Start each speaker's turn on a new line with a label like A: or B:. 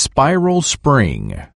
A: Spiral spring.